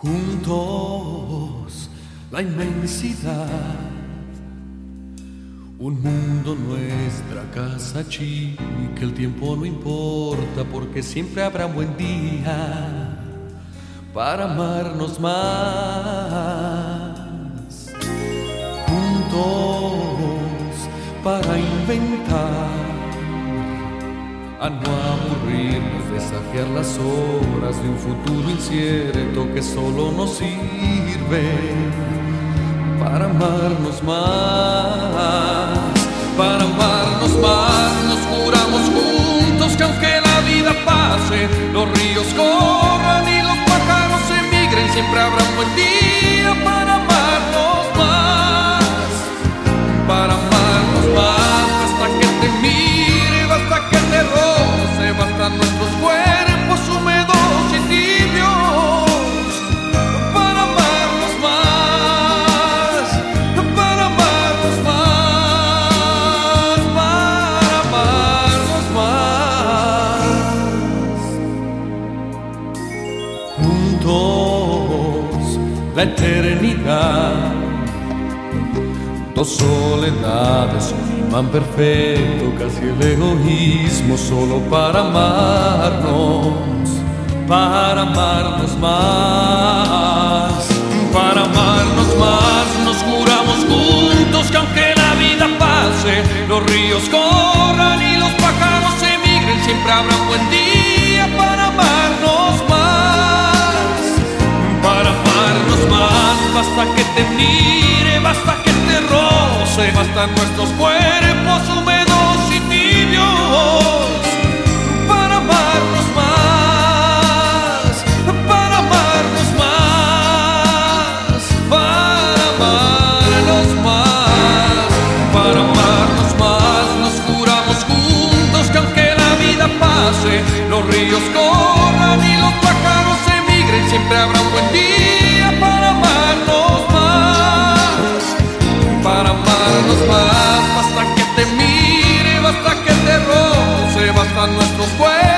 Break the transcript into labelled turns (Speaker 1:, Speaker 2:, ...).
Speaker 1: Juntos la inmensidad, un mundo nuestra casa chica, el tiempo no importa porque siempre habrá buen día para amarnos más. Juntos para inventar no aburrirnos, desafiar las horas de un futuro incierto que solo nos sirve para amarnos más, para amarnos la eternidad. Dos soledades, un imán perfecto, casi el egoísmo solo para amarnos, para amarnos más, para amarnos más, nos juramos juntos que aunque la vida pase, los ríos corran y los pájaros emigren, siempre habrá basta que te mire, basta que te roce, bastan nuestros cuerpos húmedos y tibios para amarnos más, para amarnos más, para amarnos más, para amarnos más, nos juramos juntos que aunque la vida pase, los ríos corran y los pájaros emigren, siempre habrá un buen día National Square.